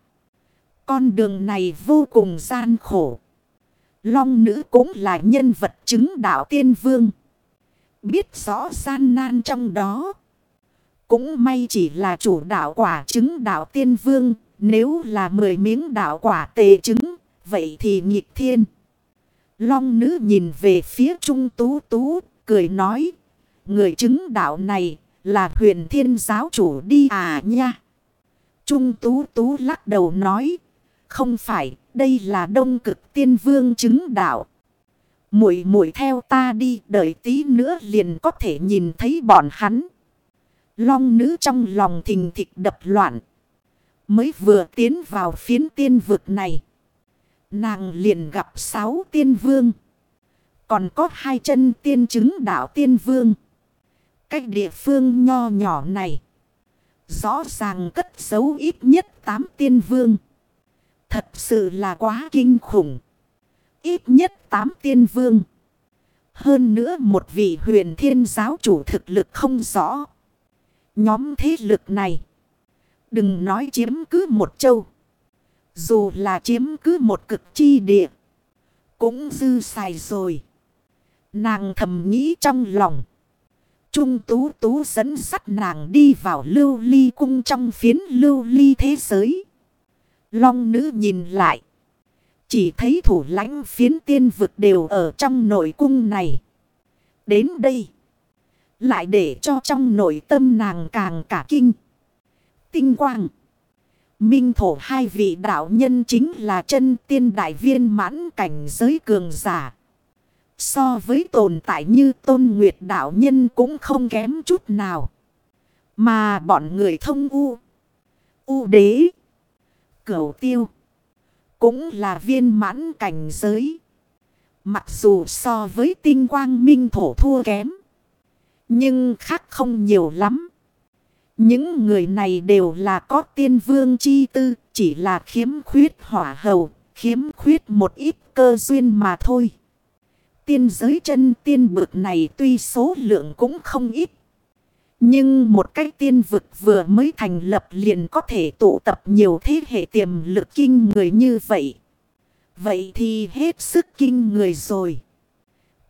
Con đường này vô cùng gian khổ. Long nữ cũng là nhân vật chứng đạo tiên vương. Biết rõ gian nan trong đó. Cũng may chỉ là chủ đạo quả chứng đạo tiên vương. Nếu là 10 miếng đạo quả tề chứng. Vậy thì nghịch thiên. Long nữ nhìn về phía trung tú tú. Cười nói người chứng đạo này là huyền thiên giáo chủ đi à nha. Trung tú tú lắc đầu nói, không phải, đây là đông cực tiên vương chứng đạo. Muội muội theo ta đi, đợi tí nữa liền có thể nhìn thấy bọn hắn. Long nữ trong lòng thình thịch đập loạn. Mới vừa tiến vào phiến tiên vực này. Nàng liền gặp sáu tiên vương. Còn có hai chân tiên chứng đạo tiên vương. Cách địa phương nho nhỏ này. Rõ ràng cất giấu ít nhất 8 tiên vương. Thật sự là quá kinh khủng. Ít nhất 8 tiên vương. Hơn nữa một vị huyền thiên giáo chủ thực lực không rõ. Nhóm thế lực này. Đừng nói chiếm cứ một châu. Dù là chiếm cứ một cực chi địa. Cũng dư xài rồi. Nàng thầm nghĩ trong lòng. Trung tú tú dẫn sắt nàng đi vào lưu ly cung trong phiến lưu ly thế giới. Long nữ nhìn lại. Chỉ thấy thủ lãnh phiến tiên vực đều ở trong nội cung này. Đến đây. Lại để cho trong nội tâm nàng càng cả kinh. Tinh quang. Minh thổ hai vị đạo nhân chính là chân tiên đại viên mãn cảnh giới cường giả. So với tồn tại như tôn nguyệt đạo nhân cũng không kém chút nào. Mà bọn người thông u. U đế. Cửu tiêu. Cũng là viên mãn cảnh giới. Mặc dù so với tinh quang minh thổ thua kém. Nhưng khác không nhiều lắm. Những người này đều là có tiên vương chi tư. Chỉ là khiếm khuyết hỏa hầu. Khiếm khuyết một ít cơ duyên mà thôi. Tiên giới chân tiên bực này tuy số lượng cũng không ít. Nhưng một cái tiên vực vừa mới thành lập liền có thể tụ tập nhiều thế hệ tiềm lực kinh người như vậy. Vậy thì hết sức kinh người rồi.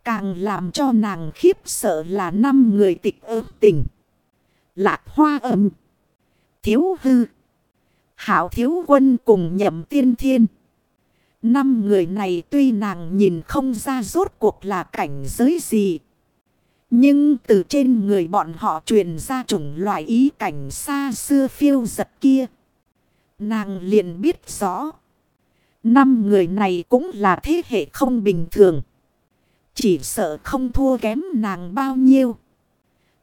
Càng làm cho nàng khiếp sợ là năm người tịch ớt tình. Lạc hoa âm. Thiếu hư. Hảo thiếu quân cùng nhậm tiên thiên. Năm người này tuy nàng nhìn không ra rốt cuộc là cảnh giới gì. Nhưng từ trên người bọn họ truyền ra chủng loại ý cảnh xa xưa phiêu giật kia. Nàng liền biết rõ. Năm người này cũng là thế hệ không bình thường. Chỉ sợ không thua kém nàng bao nhiêu.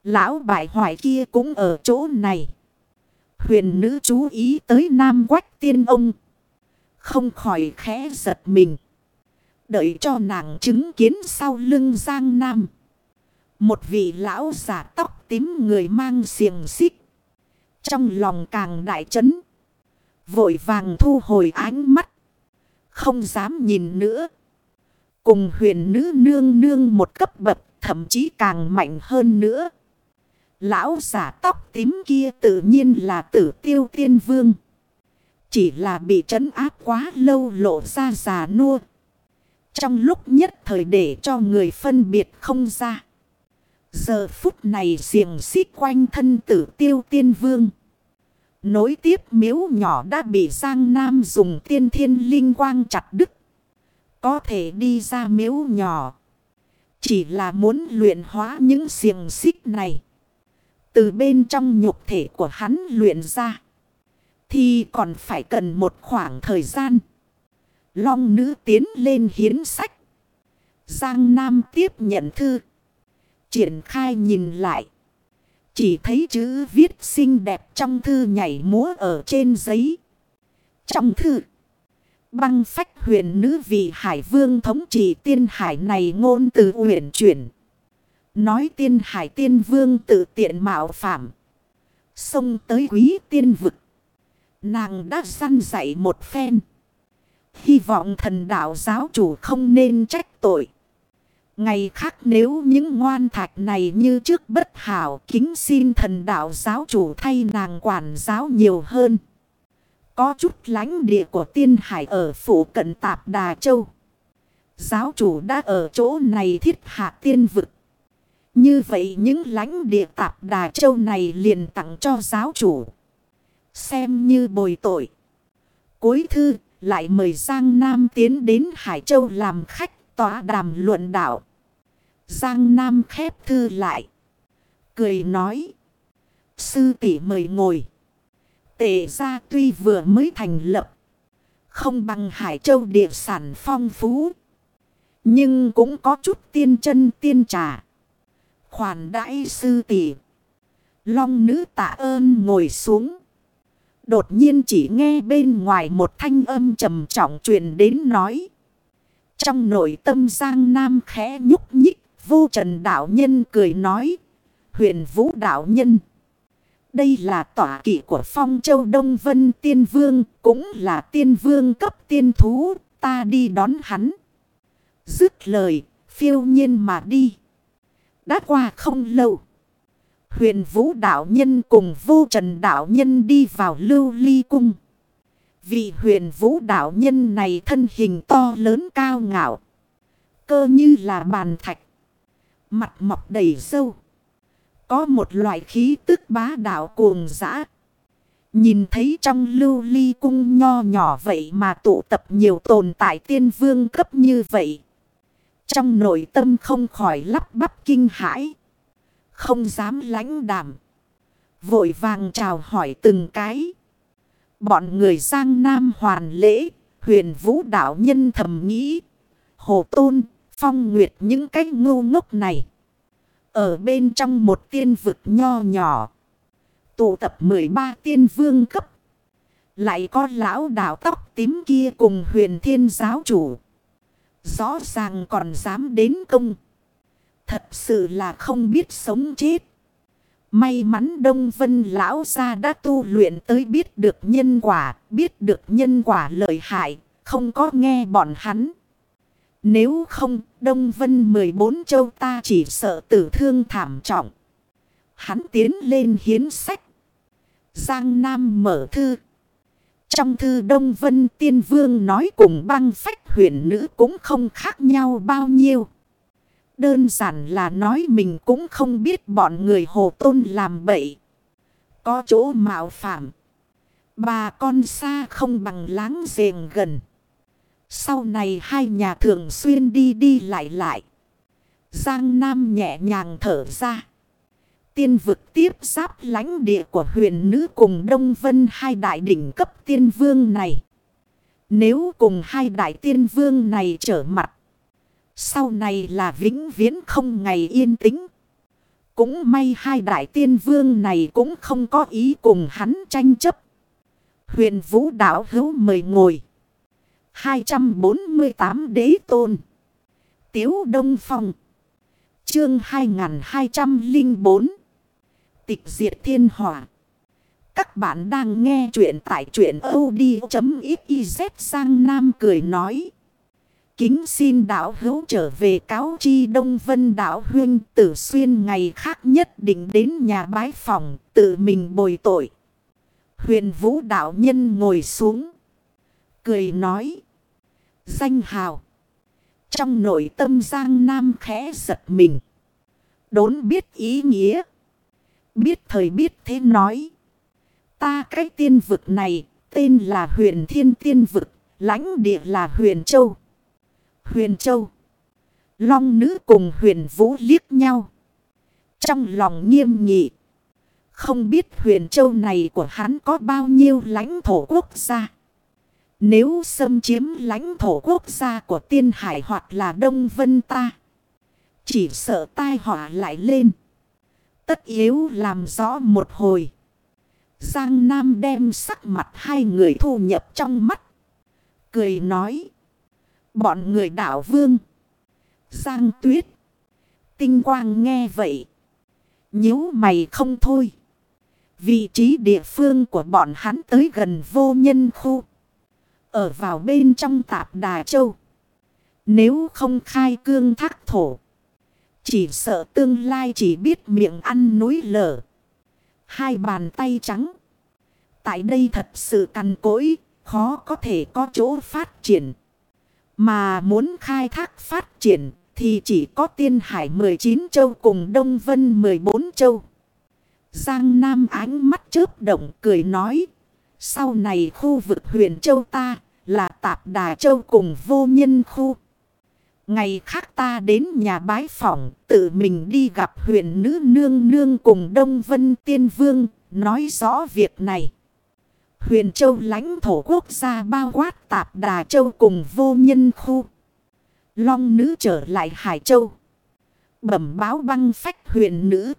Lão bại hoại kia cũng ở chỗ này. Huyền nữ chú ý tới nam quách tiên ông. Không khỏi khẽ giật mình. Đợi cho nàng chứng kiến sau lưng Giang Nam. Một vị lão giả tóc tím người mang xiềng xích. Trong lòng càng đại chấn. Vội vàng thu hồi ánh mắt. Không dám nhìn nữa. Cùng huyền nữ nương nương một cấp bậc, thậm chí càng mạnh hơn nữa. Lão giả tóc tím kia tự nhiên là tử tiêu tiên vương. Chỉ là bị trấn áp quá lâu lộ ra già nua. Trong lúc nhất thời để cho người phân biệt không ra. Giờ phút này xiềng xích quanh thân tử tiêu tiên vương. Nối tiếp miếu nhỏ đã bị Giang Nam dùng tiên thiên linh quang chặt đứt. Có thể đi ra miếu nhỏ. Chỉ là muốn luyện hóa những xiềng xích này. Từ bên trong nhục thể của hắn luyện ra. Thì còn phải cần một khoảng thời gian. Long nữ tiến lên hiến sách. Giang Nam tiếp nhận thư. Triển khai nhìn lại. Chỉ thấy chữ viết xinh đẹp trong thư nhảy múa ở trên giấy. Trong thư. Băng phách huyền nữ vị hải vương thống trị tiên hải này ngôn từ huyền chuyển. Nói tiên hải tiên vương tự tiện mạo phạm. Xông tới quý tiên vực. Nàng đã săn dạy một phen. Hy vọng thần đạo giáo chủ không nên trách tội. Ngày khác nếu những ngoan thạch này như trước bất hảo, kính xin thần đạo giáo chủ thay nàng quản giáo nhiều hơn. Có chút lãnh địa của tiên hải ở phủ cận tạp Đà Châu. Giáo chủ đã ở chỗ này thiết hạ tiên vực. Như vậy những lãnh địa tạp Đà Châu này liền tặng cho giáo chủ. Xem như bồi tội. Cuối thư, lại mời Giang Nam tiến đến Hải Châu làm khách tỏa đàm luận đạo. Giang Nam khép thư lại. Cười nói. Sư tỷ mời ngồi. Tệ ra tuy vừa mới thành lập. Không bằng Hải Châu địa sản phong phú. Nhưng cũng có chút tiên chân tiên trà. Khoản đãi sư tỷ. Long nữ tạ ơn ngồi xuống. Đột nhiên chỉ nghe bên ngoài một thanh âm trầm trọng truyền đến nói. Trong nội tâm Giang Nam khẽ nhúc nhích, vô trần đạo nhân cười nói. Huyền vũ đạo nhân. Đây là tỏa kỵ của phong châu Đông Vân Tiên Vương, cũng là tiên vương cấp tiên thú, ta đi đón hắn. Dứt lời, phiêu nhiên mà đi. Đã qua không lâu. Huyền vũ đạo nhân cùng vô trần đạo nhân đi vào lưu ly cung. Vị huyền vũ đạo nhân này thân hình to lớn cao ngạo. Cơ như là bàn thạch. Mặt mọc đầy sâu. Có một loại khí tức bá đạo cuồng dã. Nhìn thấy trong lưu ly cung nho nhỏ vậy mà tụ tập nhiều tồn tại tiên vương cấp như vậy. Trong nội tâm không khỏi lắp bắp kinh hãi. Không dám lãnh đảm. Vội vàng chào hỏi từng cái. Bọn người Giang Nam hoàn lễ. Huyền vũ đạo nhân thầm nghĩ. Hồ Tôn, phong nguyệt những cái ngu ngốc này. Ở bên trong một tiên vực nho nhỏ. Tụ tập 13 tiên vương cấp. Lại có lão đạo tóc tím kia cùng huyền thiên giáo chủ. Rõ ràng còn dám đến công. Thật sự là không biết sống chết. May mắn Đông Vân Lão gia đã tu luyện tới biết được nhân quả, biết được nhân quả lợi hại, không có nghe bọn hắn. Nếu không, Đông Vân 14 châu ta chỉ sợ tử thương thảm trọng. Hắn tiến lên hiến sách. Giang Nam mở thư. Trong thư Đông Vân Tiên Vương nói cùng băng phách huyền nữ cũng không khác nhau bao nhiêu. Đơn giản là nói mình cũng không biết bọn người hồ tôn làm bậy. Có chỗ mạo phạm. Bà con xa không bằng láng giềng gần. Sau này hai nhà thường xuyên đi đi lại lại. Giang Nam nhẹ nhàng thở ra. Tiên vực tiếp giáp lãnh địa của huyền nữ cùng Đông Vân hai đại đỉnh cấp tiên vương này. Nếu cùng hai đại tiên vương này trở mặt. Sau này là vĩnh viễn không ngày yên tĩnh. Cũng may hai đại tiên vương này cũng không có ý cùng hắn tranh chấp. Huyền vũ đảo hữu mời ngồi. 248 đế tôn. Tiếu Đông Phong. Chương 2204. Tịch diệt thiên hỏa. Các bạn đang nghe chuyện tại truyện od.xyz sang Nam cười nói. Kính xin đạo hữu trở về cáo chi Đông Vân đạo huyên tử xuyên ngày khác nhất định đến nhà bái phòng, tự mình bồi tội. Huyền vũ đạo nhân ngồi xuống. Cười nói. Danh hào. Trong nội tâm Giang Nam khẽ giật mình. Đốn biết ý nghĩa. Biết thời biết thế nói. Ta cái tiên vực này, tên là huyền thiên tiên vực. lãnh địa là huyền châu. Huyền châu. Long nữ cùng huyền vũ liếc nhau. Trong lòng nghiêm nghị. Không biết huyền châu này của hắn có bao nhiêu lãnh thổ quốc gia. Nếu xâm chiếm lãnh thổ quốc gia của tiên hải hoặc là Đông Vân ta. Chỉ sợ tai họa lại lên. Tất yếu làm rõ một hồi. Giang Nam đem sắc mặt hai người thu nhập trong mắt. Cười nói. Bọn người đảo vương. Giang tuyết. Tinh quang nghe vậy. nhíu mày không thôi. Vị trí địa phương của bọn hắn tới gần vô nhân khu. Ở vào bên trong tạp Đà Châu. Nếu không khai cương thác thổ. Chỉ sợ tương lai chỉ biết miệng ăn núi lở. Hai bàn tay trắng. Tại đây thật sự cằn cỗi. Khó có thể có chỗ phát triển. Mà muốn khai thác phát triển thì chỉ có tiên hải 19 châu cùng Đông Vân 14 châu. Giang Nam ánh mắt chớp động cười nói. Sau này khu vực huyện châu ta là tạp đà châu cùng vô nhân khu. Ngày khác ta đến nhà bái phỏng, tự mình đi gặp huyện nữ nương nương cùng Đông Vân Tiên Vương, nói rõ việc này. Huyền Châu lãnh thổ quốc gia bao quát tạp Đà Châu cùng vô nhân khu. Long nữ trở lại Hải Châu. Bẩm báo băng phách huyền nữ.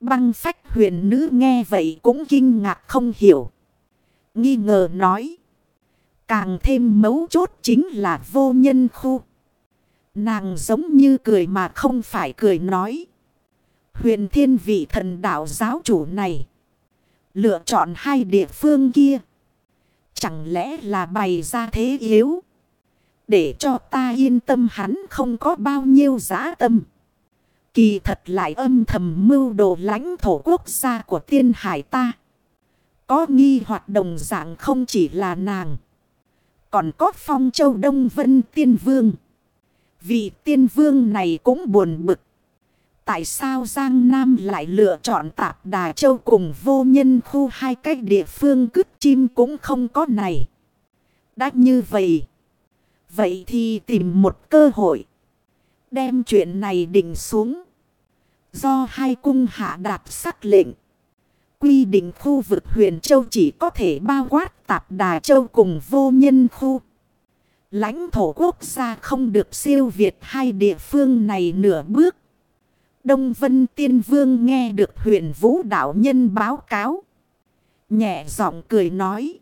Băng phách huyền nữ nghe vậy cũng kinh ngạc không hiểu. Nghi ngờ nói. Càng thêm mấu chốt chính là vô nhân khu. Nàng giống như cười mà không phải cười nói. Huyền thiên vị thần đạo giáo chủ này. Lựa chọn hai địa phương kia. Chẳng lẽ là bày ra thế yếu. Để cho ta yên tâm hắn không có bao nhiêu giá tâm. Kỳ thật lại âm thầm mưu đồ lãnh thổ quốc gia của tiên hải ta. Có nghi hoạt động dạng không chỉ là nàng. Còn có phong châu Đông Vân Tiên Vương. Vị Tiên Vương này cũng buồn bực. Tại sao Giang Nam lại lựa chọn tạp Đà Châu cùng vô nhân khu hai cách địa phương cứt chim cũng không có này. Đã như vậy. Vậy thì tìm một cơ hội. Đem chuyện này định xuống. Do hai cung hạ đạt sắc lệnh. Quy định khu vực huyền châu chỉ có thể bao quát tạp Đà Châu cùng vô nhân khu. Lãnh thổ quốc gia không được siêu việt hai địa phương này nửa bước. Đông Vân Tiên Vương nghe được huyền vũ đạo nhân báo cáo. Nhẹ giọng cười nói.